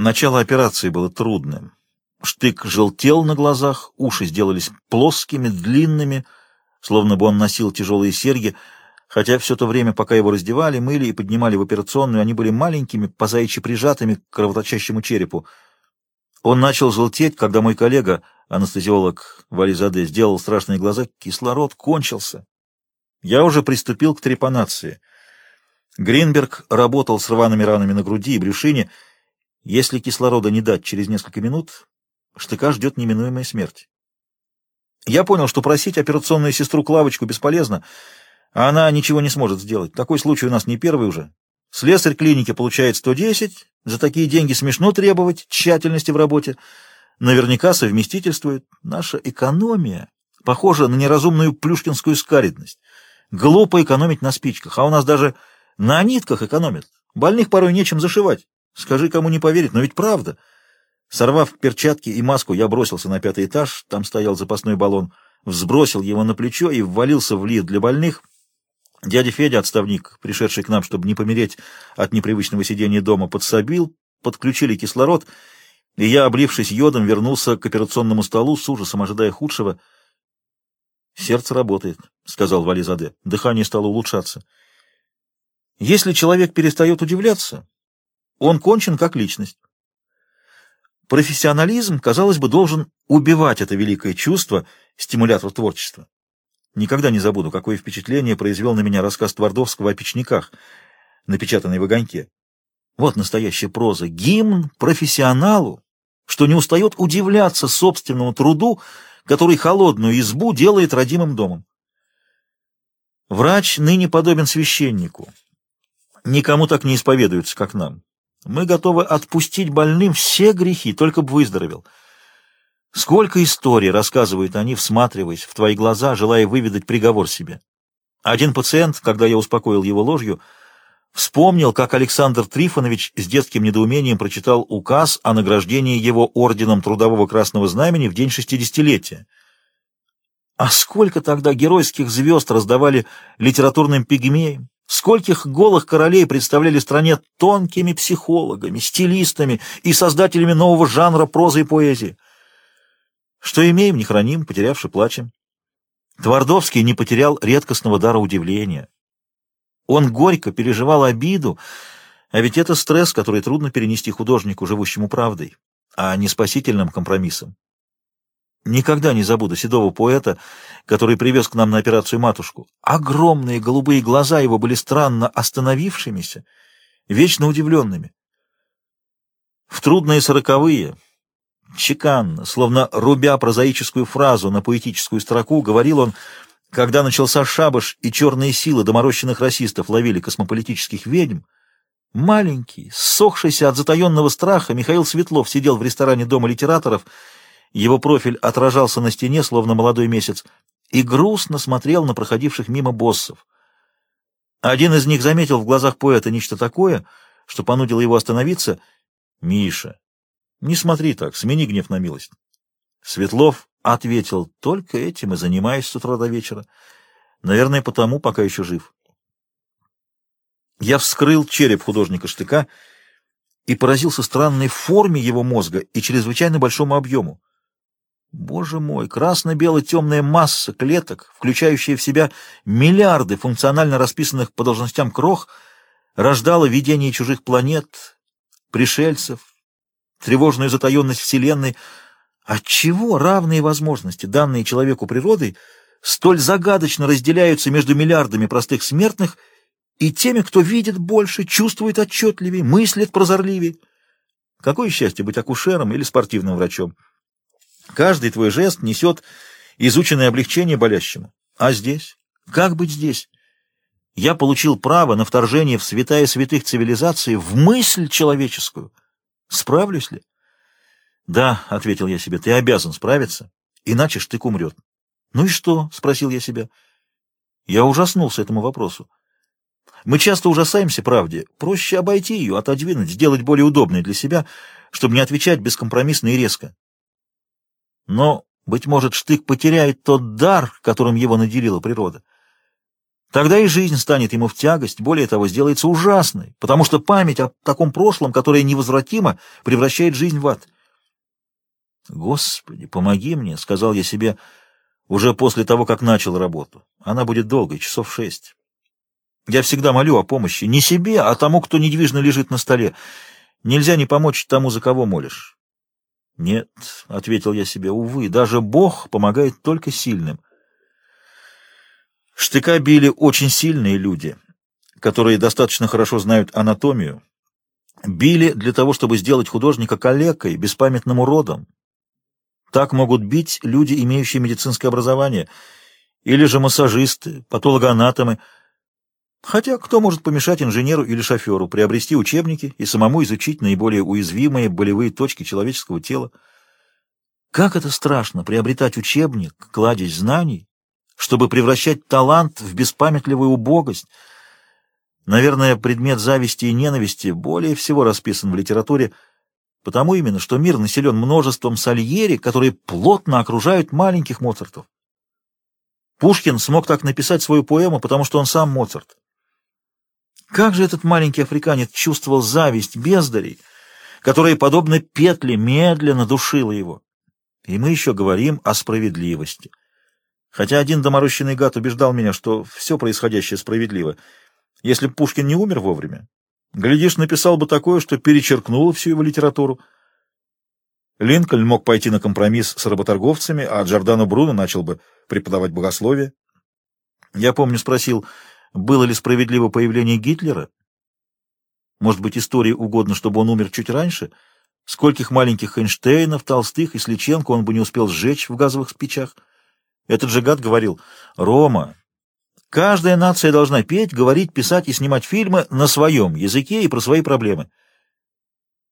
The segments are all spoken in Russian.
Начало операции было трудным. Штык желтел на глазах, уши сделались плоскими, длинными, словно бы он носил тяжелые серьги, хотя все то время, пока его раздевали, мыли и поднимали в операционную, они были маленькими, позаичьи прижатыми к кровоточащему черепу. Он начал желтеть, когда мой коллега, анестезиолог Вализаде, сделал страшные глаза, кислород кончился. Я уже приступил к трепанации. Гринберг работал с рваными ранами на груди и брюшине. Если кислорода не дать через несколько минут, штыка ждет неминуемая смерть. Я понял, что просить операционную сестру Клавочку бесполезно, а она ничего не сможет сделать. Такой случай у нас не первый уже. Слесарь клиники получает 110, за такие деньги смешно требовать тщательности в работе. Наверняка совместительствует. Наша экономия похожа на неразумную плюшкинскую скаридность. Глупо экономить на спичках, а у нас даже на нитках экономят. Больных порой нечем зашивать. Скажи, кому не поверить, но ведь правда. Сорвав перчатки и маску, я бросился на пятый этаж, там стоял запасной баллон, взбросил его на плечо и ввалился в лифт для больных. Дядя Федя, отставник, пришедший к нам, чтобы не помереть от непривычного сидения дома, подсобил, подключили кислород, и я, облившись йодом, вернулся к операционному столу с ужасом, ожидая худшего. «Сердце работает», — сказал Вализаде. Дыхание стало улучшаться. «Если человек перестает удивляться, он кончен как личность. Профессионализм, казалось бы, должен убивать это великое чувство, стимулятор творчества. Никогда не забуду, какое впечатление произвел на меня рассказ Твардовского о печниках, напечатанный в огоньке. Вот настоящая проза. Гимн профессионалу, что не устает удивляться собственному труду, который холодную избу делает родимым домом. Врач ныне подобен священнику. Никому так не исповедуются, как нам. Мы готовы отпустить больным все грехи, только бы выздоровел. Сколько историй рассказывают они, всматриваясь в твои глаза, желая выведать приговор себе. Один пациент, когда я успокоил его ложью, вспомнил, как Александр Трифонович с детским недоумением прочитал указ о награждении его орденом Трудового Красного Знамени в день шестидесятилетия. А сколько тогда геройских звезд раздавали литературным пигмеям, скольких голых королей представляли стране тонкими психологами, стилистами и создателями нового жанра прозы и поэзии. Что имеем, не храним, потерявши плачем. Твардовский не потерял редкостного дара удивления. Он горько переживал обиду, а ведь это стресс, который трудно перенести художнику, живущему правдой, а не спасительным компромиссом. Никогда не забуду седого поэта, который привез к нам на операцию матушку. Огромные голубые глаза его были странно остановившимися, вечно удивленными. В трудные сороковые, Чеканно, словно рубя прозаическую фразу на поэтическую строку, говорил он, когда начался шабаш и черные силы доморощенных расистов ловили космополитических ведьм, маленький, ссохшийся от затаенного страха, Михаил Светлов сидел в ресторане Дома литераторов, его профиль отражался на стене, словно молодой месяц, и грустно смотрел на проходивших мимо боссов. Один из них заметил в глазах поэта нечто такое, что понудило его остановиться. «Миша, не смотри так, смени гнев на милость. Светлов ответил, только этим и занимаюсь с утра до вечера. Наверное, потому, пока еще жив. Я вскрыл череп художника Штыка и поразился странной форме его мозга и чрезвычайно большому объему. Боже мой, красно-бело-темная масса клеток, включающая в себя миллиарды функционально расписанных по должностям крох, рождала видение чужих планет, пришельцев, тревожную затаенность Вселенной. Отчего равные возможности, данные человеку природой, столь загадочно разделяются между миллиардами простых смертных и теми, кто видит больше, чувствует отчетливее, мыслит прозорливее? Какое счастье быть акушером или спортивным врачом? Каждый твой жест несет изученное облегчение болящему. А здесь? Как быть здесь? Я получил право на вторжение в святая святых цивилизации, в мысль человеческую — Справлюсь ли? Да, — ответил я себе, — ты обязан справиться, иначе штык умрет. Ну и что? — спросил я себя. Я ужаснулся этому вопросу. Мы часто ужасаемся правде. Проще обойти ее, отодвинуть, сделать более удобной для себя, чтобы не отвечать бескомпромиссно и резко. Но, быть может, штык потеряет тот дар, которым его наделила природа. Тогда и жизнь станет ему в тягость, более того, сделается ужасной, потому что память о таком прошлом, которое невозвратимо, превращает жизнь в ад. «Господи, помоги мне», — сказал я себе уже после того, как начал работу. Она будет долгой, часов шесть. Я всегда молю о помощи не себе, а тому, кто недвижно лежит на столе. Нельзя не помочь тому, за кого молишь. «Нет», — ответил я себе, — «увы, даже Бог помогает только сильным». Штыка били очень сильные люди, которые достаточно хорошо знают анатомию. Били для того, чтобы сделать художника калекой, беспамятным уродом. Так могут бить люди, имеющие медицинское образование, или же массажисты, патологоанатомы. Хотя кто может помешать инженеру или шоферу приобрести учебники и самому изучить наиболее уязвимые болевые точки человеческого тела? Как это страшно приобретать учебник, кладезь знаний, чтобы превращать талант в беспамятливую убогость. Наверное, предмет зависти и ненависти более всего расписан в литературе, потому именно, что мир населен множеством сальери, которые плотно окружают маленьких Моцартов. Пушкин смог так написать свою поэму, потому что он сам Моцарт. Как же этот маленький африканец чувствовал зависть бездарей, которая, подобно петле, медленно душила его. И мы еще говорим о справедливости. Хотя один доморощенный гад убеждал меня, что все происходящее справедливо. Если б Пушкин не умер вовремя, глядишь, написал бы такое, что перечеркнуло всю его литературу. Линкольн мог пойти на компромисс с работорговцами, а Джордано Бруно начал бы преподавать богословие. Я помню, спросил, было ли справедливо появление Гитлера? Может быть, истории угодно, чтобы он умер чуть раньше? Скольких маленьких Эйнштейнов, Толстых и Сличенко он бы не успел сжечь в газовых спичах? Этот же гад говорил, «Рома, каждая нация должна петь, говорить, писать и снимать фильмы на своем языке и про свои проблемы».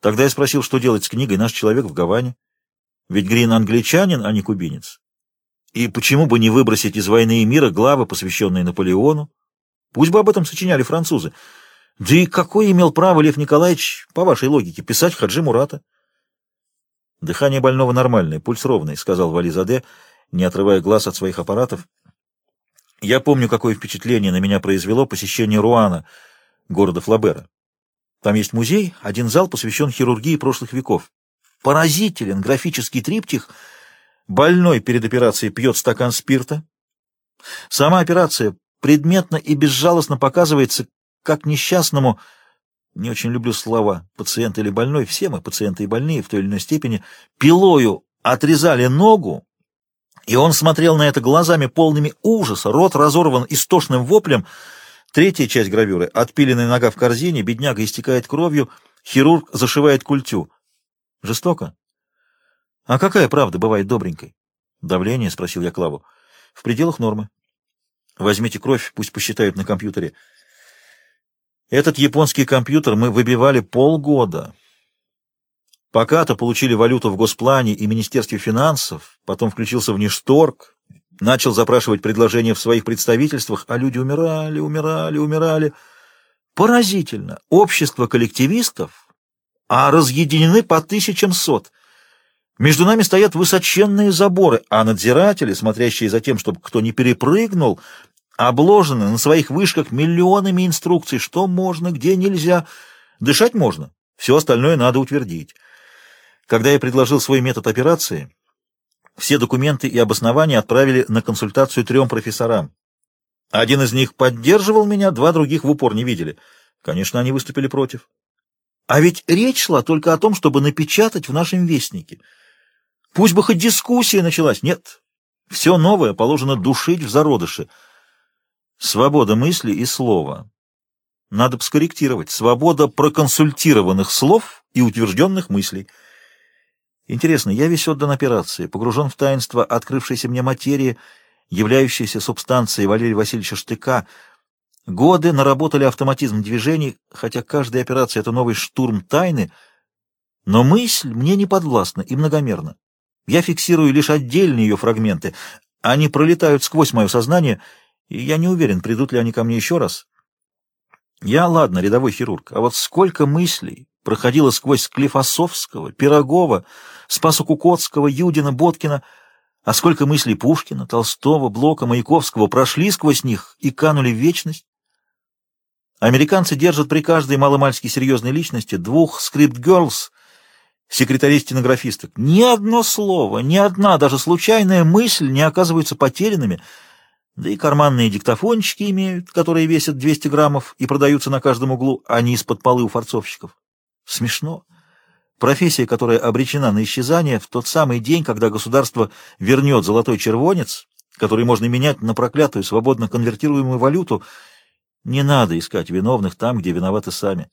Тогда я спросил, что делать с книгой «Наш человек в Гаване». Ведь Грин англичанин, а не кубинец. И почему бы не выбросить из «Войны и мира» главы, посвященные Наполеону? Пусть бы об этом сочиняли французы. Да и какой имел право Лев Николаевич, по вашей логике, писать Хаджи Мурата? «Дыхание больного нормальное, пульс ровный», — сказал Вализаде, — не отрывая глаз от своих аппаратов. Я помню, какое впечатление на меня произвело посещение Руана, города Флабера. Там есть музей, один зал посвящен хирургии прошлых веков. Поразителен графический триптих. Больной перед операцией пьет стакан спирта. Сама операция предметно и безжалостно показывается, как несчастному, не очень люблю слова, пациент или больной, все мы пациенты и больные в той или иной степени, пилою отрезали ногу, и он смотрел на это глазами полными ужаса, рот разорван истошным воплем. Третья часть гравюры — отпиленная нога в корзине, бедняга истекает кровью, хирург зашивает культю. Жестоко? А какая правда бывает добренькой? Давление, — спросил я Клаву. В пределах нормы. Возьмите кровь, пусть посчитают на компьютере. Этот японский компьютер мы выбивали полгода. Пока-то получили валюту в Госплане и Министерстве финансов, потом включился в Ништорг, начал запрашивать предложения в своих представительствах, а люди умирали, умирали, умирали. Поразительно! Общество коллективистов, а разъединены по тысячам сот. Между нами стоят высоченные заборы, а надзиратели, смотрящие за тем, чтобы кто не перепрыгнул, обложены на своих вышках миллионами инструкций, что можно, где нельзя. Дышать можно, все остальное надо утвердить. Когда я предложил свой метод операции, все документы и обоснования отправили на консультацию трем профессорам. Один из них поддерживал меня, два других в упор не видели. Конечно, они выступили против. А ведь речь шла только о том, чтобы напечатать в нашем вестнике. Пусть бы хоть дискуссия началась. Нет, все новое положено душить в зародыше. Свобода мысли и слова. Надо бы скорректировать. Свобода проконсультированных слов и утвержденных мыслей — Интересно, я весь отдан операции, погружен в таинство открывшейся мне материи, являющейся субстанцией Валерия Васильевича Штыка. Годы наработали автоматизм движений, хотя каждая операция — это новый штурм тайны, но мысль мне не подвластна и многомерна. Я фиксирую лишь отдельные ее фрагменты. Они пролетают сквозь мое сознание, и я не уверен, придут ли они ко мне еще раз. Я, ладно, рядовой хирург, а вот сколько мыслей проходило сквозь Склифосовского, Пирогова, Спасокукотского, Юдина, Боткина, А сколько мыслей Пушкина, Толстого, Блока, Маяковского прошли сквозь них и канули в вечность? Американцы держат при каждой маломальски серьезной личности двух script girls, секретарей-стенографисток. Ни одно слово, ни одна, даже случайная мысль не оказываются потерянными, да и карманные диктофончики имеют, которые весят 200 граммов и продаются на каждом углу, а не из-под полы у форцовщиков. Смешно. Профессия, которая обречена на исчезание в тот самый день, когда государство вернет золотой червонец, который можно менять на проклятую свободно конвертируемую валюту — не надо искать виновных там, где виноваты сами.